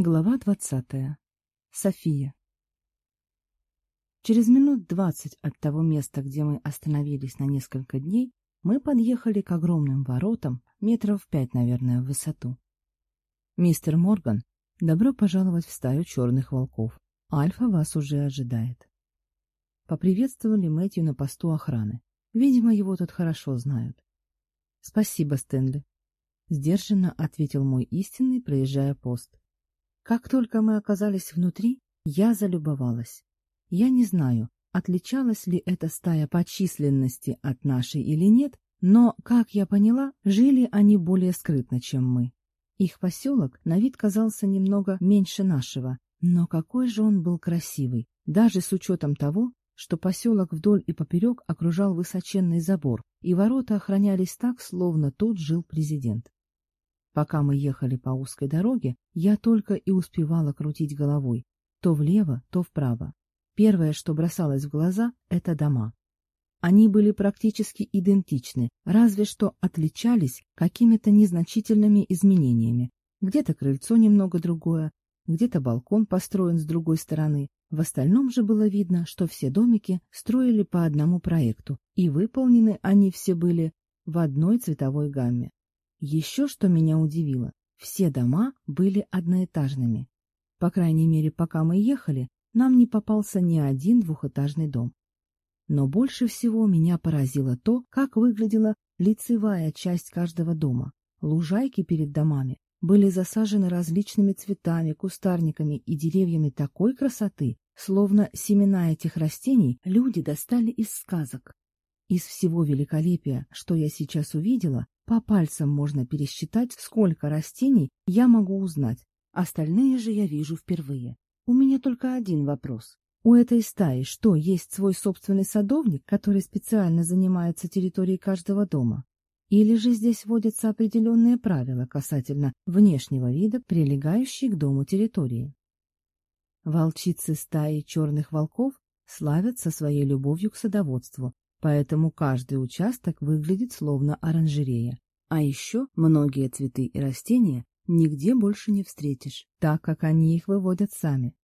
Глава двадцатая. София. Через минут двадцать от того места, где мы остановились на несколько дней, мы подъехали к огромным воротам, метров пять, наверное, в высоту. «Мистер Морган, добро пожаловать в стаю черных волков. Альфа вас уже ожидает». Поприветствовали Мэтью на посту охраны. Видимо, его тут хорошо знают. «Спасибо, Стэнли», — сдержанно ответил мой истинный, проезжая пост. Как только мы оказались внутри, я залюбовалась. Я не знаю, отличалась ли эта стая по численности от нашей или нет, но, как я поняла, жили они более скрытно, чем мы. Их поселок на вид казался немного меньше нашего, но какой же он был красивый, даже с учетом того, что поселок вдоль и поперек окружал высоченный забор, и ворота охранялись так, словно тут жил президент. Пока мы ехали по узкой дороге, я только и успевала крутить головой, то влево, то вправо. Первое, что бросалось в глаза, это дома. Они были практически идентичны, разве что отличались какими-то незначительными изменениями. Где-то крыльцо немного другое, где-то балкон построен с другой стороны. В остальном же было видно, что все домики строили по одному проекту, и выполнены они все были в одной цветовой гамме. Еще что меня удивило, все дома были одноэтажными. По крайней мере, пока мы ехали, нам не попался ни один двухэтажный дом. Но больше всего меня поразило то, как выглядела лицевая часть каждого дома. Лужайки перед домами были засажены различными цветами, кустарниками и деревьями такой красоты, словно семена этих растений люди достали из сказок. Из всего великолепия, что я сейчас увидела, по пальцам можно пересчитать, сколько растений я могу узнать. Остальные же я вижу впервые. У меня только один вопрос. У этой стаи что, есть свой собственный садовник, который специально занимается территорией каждого дома? Или же здесь вводятся определенные правила касательно внешнего вида, прилегающей к дому территории? Волчицы стаи черных волков славятся своей любовью к садоводству, поэтому каждый участок выглядит словно оранжерея. А еще многие цветы и растения нигде больше не встретишь, так как они их выводят сами.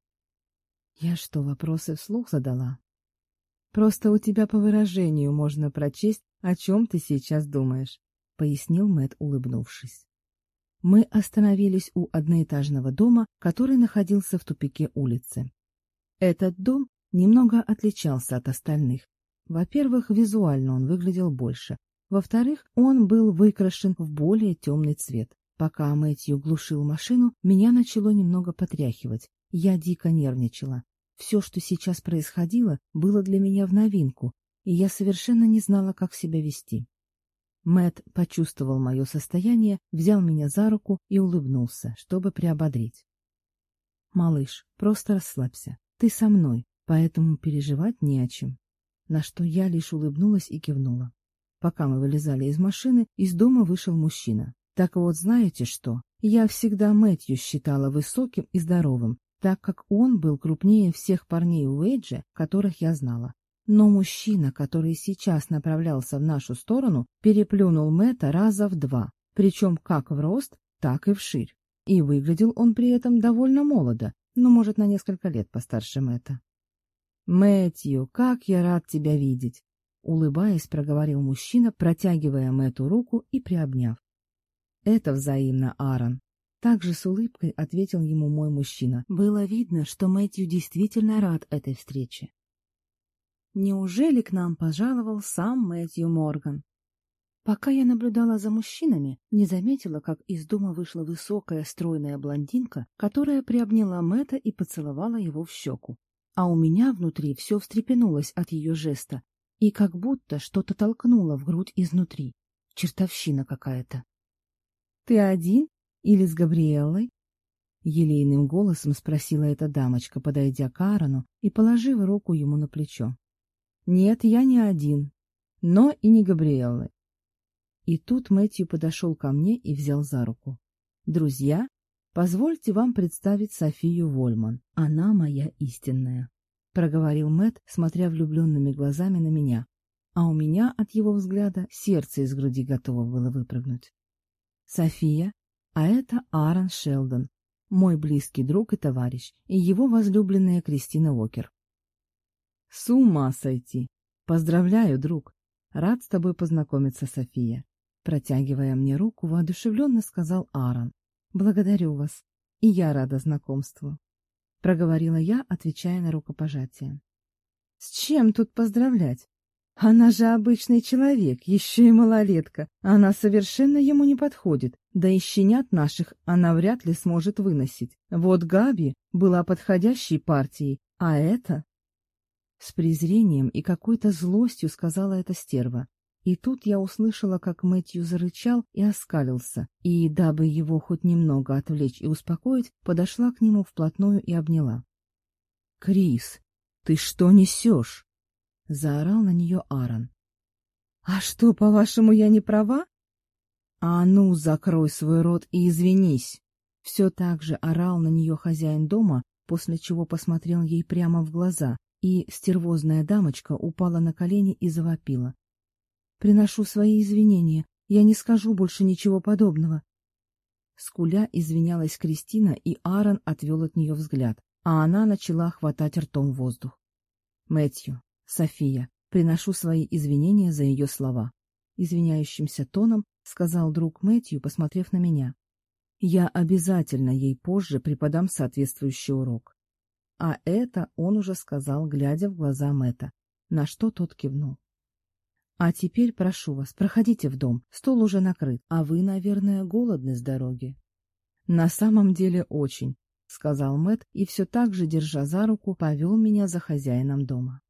Я что, вопросы вслух задала? Просто у тебя по выражению можно прочесть, о чем ты сейчас думаешь, — пояснил Мэт, улыбнувшись. Мы остановились у одноэтажного дома, который находился в тупике улицы. Этот дом немного отличался от остальных, во-первых, визуально он выглядел больше. Во-вторых, он был выкрашен в более темный цвет. Пока Мэтью глушил машину, меня начало немного потряхивать. Я дико нервничала. Все, что сейчас происходило, было для меня в новинку, и я совершенно не знала, как себя вести. Мэт почувствовал мое состояние, взял меня за руку и улыбнулся, чтобы приободрить. «Малыш, просто расслабься. Ты со мной, поэтому переживать не о чем на что я лишь улыбнулась и кивнула. Пока мы вылезали из машины, из дома вышел мужчина. Так вот, знаете что? Я всегда Мэтью считала высоким и здоровым, так как он был крупнее всех парней Уэйджа, которых я знала. Но мужчина, который сейчас направлялся в нашу сторону, переплюнул Мэтта раза в два, причем как в рост, так и в ширь. И выглядел он при этом довольно молодо, но, может, на несколько лет постарше Мэтта. «Мэтью, как я рад тебя видеть!» Улыбаясь, проговорил мужчина, протягивая Мэтту руку и приобняв. «Это взаимно, Аарон!» Также с улыбкой ответил ему мой мужчина. Было видно, что Мэтью действительно рад этой встрече. Неужели к нам пожаловал сам Мэтью Морган? Пока я наблюдала за мужчинами, не заметила, как из дома вышла высокая стройная блондинка, которая приобняла Мэтта и поцеловала его в щеку а у меня внутри все встрепенулось от ее жеста, и как будто что-то толкнуло в грудь изнутри. Чертовщина какая-то. — Ты один? Или с Габриэллой? — елейным голосом спросила эта дамочка, подойдя к Аарону и положив руку ему на плечо. — Нет, я не один, но и не Габриэллы. И тут Мэтью подошел ко мне и взял за руку. — Друзья, «Позвольте вам представить Софию Вольман. Она моя истинная», — проговорил Мэт, смотря влюбленными глазами на меня. А у меня от его взгляда сердце из груди готово было выпрыгнуть. «София, а это Аарон Шелдон, мой близкий друг и товарищ, и его возлюбленная Кристина Уокер». «С ума сойти! Поздравляю, друг! Рад с тобой познакомиться, София!» Протягивая мне руку, воодушевленно сказал Аарон благодарю вас, и я рада знакомству», — проговорила я, отвечая на рукопожатие. «С чем тут поздравлять? Она же обычный человек, еще и малолетка. Она совершенно ему не подходит, да и щенят наших она вряд ли сможет выносить. Вот Габи была подходящей партией, а это...» С презрением и какой-то злостью сказала эта стерва. И тут я услышала, как Мэтью зарычал и оскалился, и, дабы его хоть немного отвлечь и успокоить, подошла к нему вплотную и обняла. — Крис, ты что несешь? — заорал на нее Аарон. — А что, по-вашему, я не права? — А ну, закрой свой рот и извинись! — все так же орал на нее хозяин дома, после чего посмотрел ей прямо в глаза, и стервозная дамочка упала на колени и завопила. Приношу свои извинения. Я не скажу больше ничего подобного. Скуля извинялась Кристина, и Аарон отвел от нее взгляд, а она начала хватать ртом воздух. Мэтью, София, приношу свои извинения за ее слова. Извиняющимся тоном сказал друг Мэтью, посмотрев на меня. Я обязательно ей позже преподам соответствующий урок. А это он уже сказал, глядя в глаза Мэта, на что тот кивнул. А теперь прошу вас, проходите в дом, стол уже накрыт, а вы, наверное, голодны с дороги. На самом деле очень, сказал Мэт и все так же, держа за руку, повел меня за хозяином дома.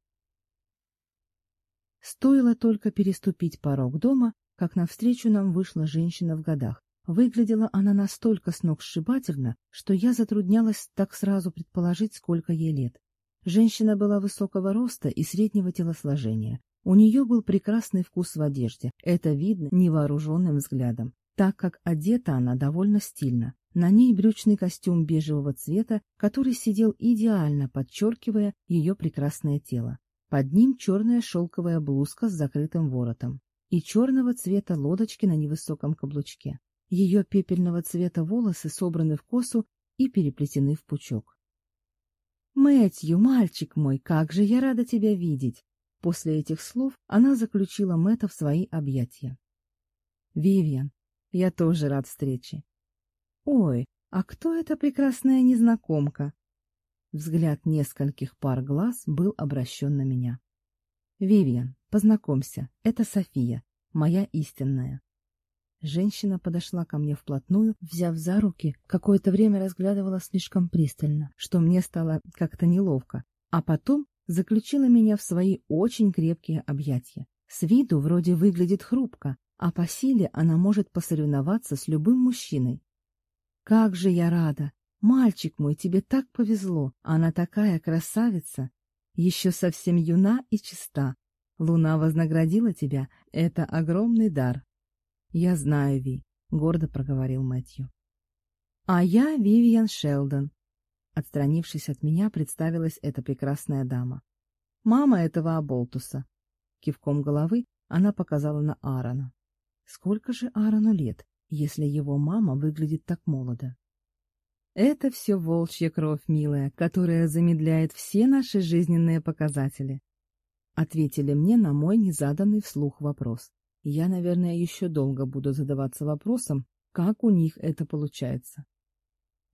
Стоило только переступить порог дома, как навстречу нам вышла женщина в годах. Выглядела она настолько сногсшибательно, что я затруднялась так сразу предположить, сколько ей лет. Женщина была высокого роста и среднего телосложения. У нее был прекрасный вкус в одежде. Это видно невооруженным взглядом, так как одета она довольно стильно. На ней брючный костюм бежевого цвета, который сидел идеально, подчеркивая ее прекрасное тело. Под ним черная шелковая блузка с закрытым воротом и черного цвета лодочки на невысоком каблучке. Ее пепельного цвета волосы собраны в косу и переплетены в пучок. «Мэтью, мальчик мой, как же я рада тебя видеть! После этих слов она заключила Мэтта в свои объятия. «Вивиан, я тоже рад встрече». «Ой, а кто эта прекрасная незнакомка?» Взгляд нескольких пар глаз был обращен на меня. «Вивиан, познакомься, это София, моя истинная». Женщина подошла ко мне вплотную, взяв за руки, какое-то время разглядывала слишком пристально, что мне стало как-то неловко, а потом заключила меня в свои очень крепкие объятия. С виду вроде выглядит хрупко, а по силе она может посоревноваться с любым мужчиной. «Как же я рада! Мальчик мой, тебе так повезло! Она такая красавица! Еще совсем юна и чиста. Луна вознаградила тебя. Это огромный дар!» «Я знаю, Ви», — гордо проговорил Мэтью. «А я Вивиан Шелдон, Отстранившись от меня, представилась эта прекрасная дама. «Мама этого Аболтуса. Кивком головы она показала на Аарона. «Сколько же Аарону лет, если его мама выглядит так молодо?» «Это все волчья кровь, милая, которая замедляет все наши жизненные показатели», ответили мне на мой незаданный вслух вопрос. Я, наверное, еще долго буду задаваться вопросом, как у них это получается.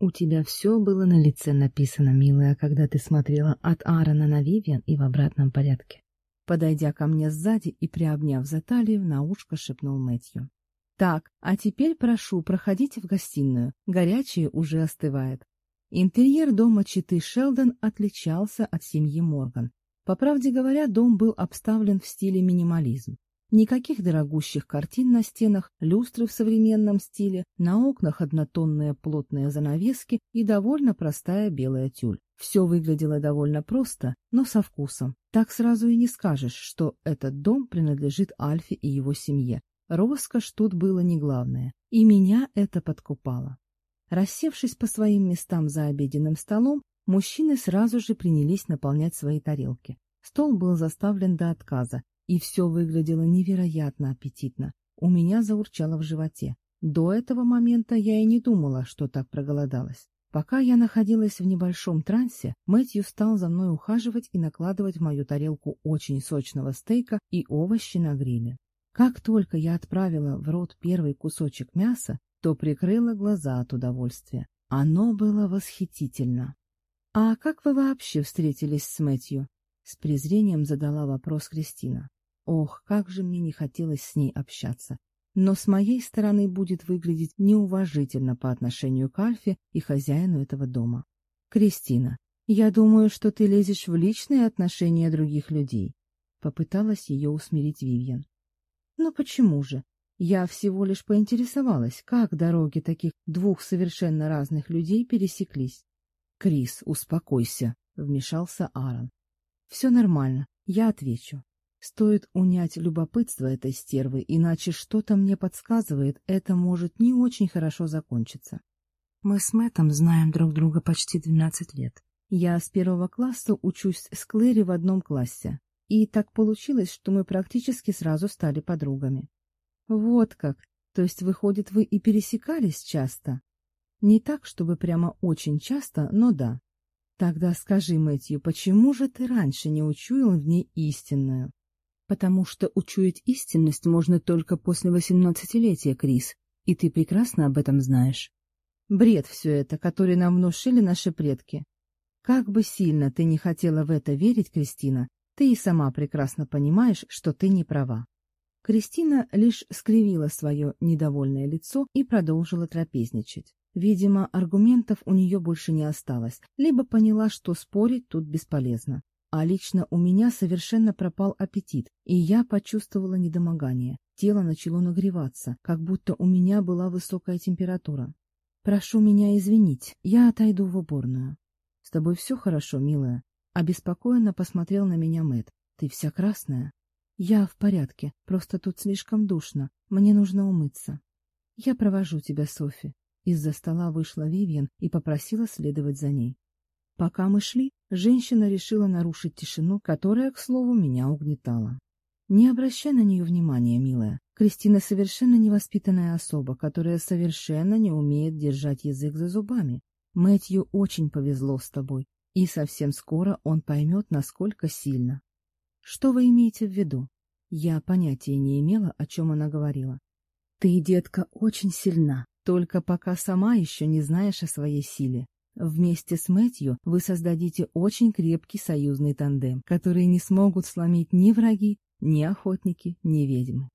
У тебя все было на лице написано, милая, когда ты смотрела от Аарона на Вивиан и в обратном порядке. Подойдя ко мне сзади и приобняв за талию, на ушко шепнул Мэтью. Так, а теперь прошу, проходите в гостиную. Горячее уже остывает. Интерьер дома читы Шелдон отличался от семьи Морган. По правде говоря, дом был обставлен в стиле минимализм. Никаких дорогущих картин на стенах, люстры в современном стиле, на окнах однотонные плотные занавески и довольно простая белая тюль. Все выглядело довольно просто, но со вкусом. Так сразу и не скажешь, что этот дом принадлежит Альфе и его семье. Роскошь тут было не главное, и меня это подкупало. Рассевшись по своим местам за обеденным столом, мужчины сразу же принялись наполнять свои тарелки. Стол был заставлен до отказа, и все выглядело невероятно аппетитно. У меня заурчало в животе. До этого момента я и не думала, что так проголодалась. Пока я находилась в небольшом трансе, Мэтью стал за мной ухаживать и накладывать в мою тарелку очень сочного стейка и овощи на гриле. Как только я отправила в рот первый кусочек мяса, то прикрыла глаза от удовольствия. Оно было восхитительно. «А как вы вообще встретились с Мэтью?» С презрением задала вопрос Кристина. Ох, как же мне не хотелось с ней общаться. Но с моей стороны будет выглядеть неуважительно по отношению к Альфе и хозяину этого дома. Кристина, я думаю, что ты лезешь в личные отношения других людей. Попыталась ее усмирить Вивьен. Но почему же? Я всего лишь поинтересовалась, как дороги таких двух совершенно разных людей пересеклись. Крис, успокойся, вмешался Аарон. Все нормально, я отвечу. Стоит унять любопытство этой стервы, иначе что-то мне подсказывает, это может не очень хорошо закончиться. Мы с Мэттом знаем друг друга почти 12 лет. Я с первого класса учусь с Клэри в одном классе. И так получилось, что мы практически сразу стали подругами. Вот как. То есть, выходит, вы и пересекались часто? Не так, чтобы прямо очень часто, но да. Тогда скажи, Мэтью, почему же ты раньше не учуял в ней истинную? потому что учуять истинность можно только после восемнадцатилетия, Крис, и ты прекрасно об этом знаешь. Бред все это, который нам внушили наши предки. Как бы сильно ты не хотела в это верить, Кристина, ты и сама прекрасно понимаешь, что ты не права. Кристина лишь скривила свое недовольное лицо и продолжила трапезничать. Видимо, аргументов у нее больше не осталось, либо поняла, что спорить тут бесполезно. А лично у меня совершенно пропал аппетит, и я почувствовала недомогание. Тело начало нагреваться, как будто у меня была высокая температура. «Прошу меня извинить, я отойду в уборную». «С тобой все хорошо, милая?» Обеспокоенно посмотрел на меня Мэт. «Ты вся красная?» «Я в порядке, просто тут слишком душно, мне нужно умыться». «Я провожу тебя, Софи». Из-за стола вышла Вивьен и попросила следовать за ней. Пока мы шли, женщина решила нарушить тишину, которая, к слову, меня угнетала. «Не обращай на нее внимания, милая. Кристина совершенно невоспитанная особа, которая совершенно не умеет держать язык за зубами. Мэтью очень повезло с тобой, и совсем скоро он поймет, насколько сильно». «Что вы имеете в виду?» Я понятия не имела, о чем она говорила. «Ты, детка, очень сильна, только пока сама еще не знаешь о своей силе. Вместе с Мэтью вы создадите очень крепкий союзный тандем, который не смогут сломить ни враги, ни охотники, ни ведьмы.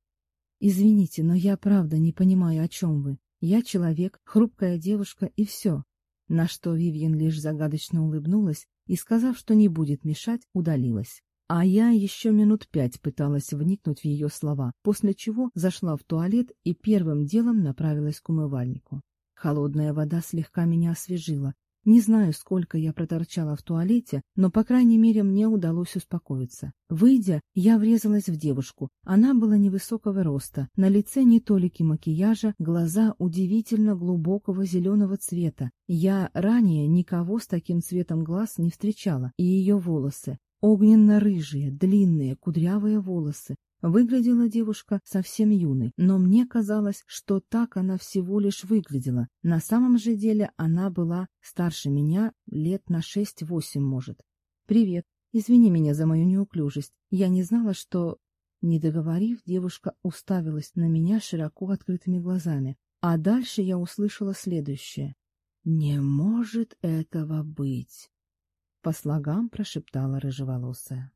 Извините, но я правда не понимаю, о чем вы. Я человек, хрупкая девушка и все. На что Вивьен лишь загадочно улыбнулась и, сказав, что не будет мешать, удалилась. А я еще минут пять пыталась вникнуть в ее слова, после чего зашла в туалет и первым делом направилась к умывальнику. Холодная вода слегка меня освежила, не знаю, сколько я проторчала в туалете, но, по крайней мере, мне удалось успокоиться. Выйдя, я врезалась в девушку. Она была невысокого роста, на лице не толики макияжа, глаза удивительно глубокого зеленого цвета. Я ранее никого с таким цветом глаз не встречала, и ее волосы. Огненно-рыжие, длинные, кудрявые волосы, Выглядела девушка совсем юной, но мне казалось, что так она всего лишь выглядела. На самом же деле она была старше меня лет на шесть-восемь, может. «Привет. Извини меня за мою неуклюжесть. Я не знала, что...» Не договорив, девушка уставилась на меня широко открытыми глазами. А дальше я услышала следующее. «Не может этого быть!» По слогам прошептала рыжеволосая.